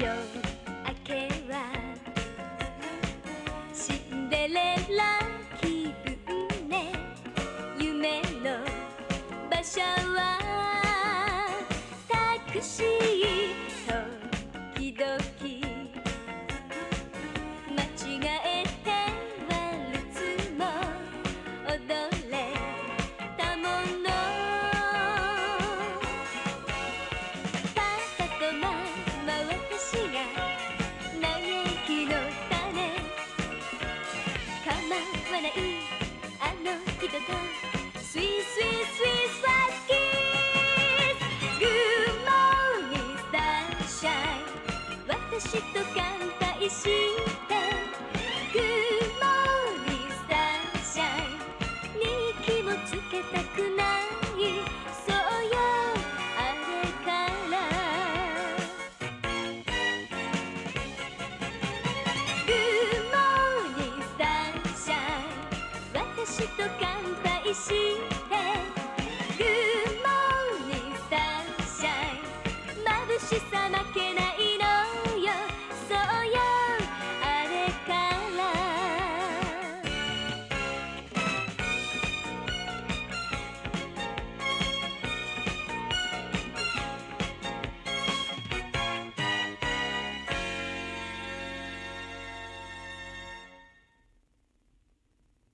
夜けはシンデレラ気分ね。夢の場所はタクシー。しとか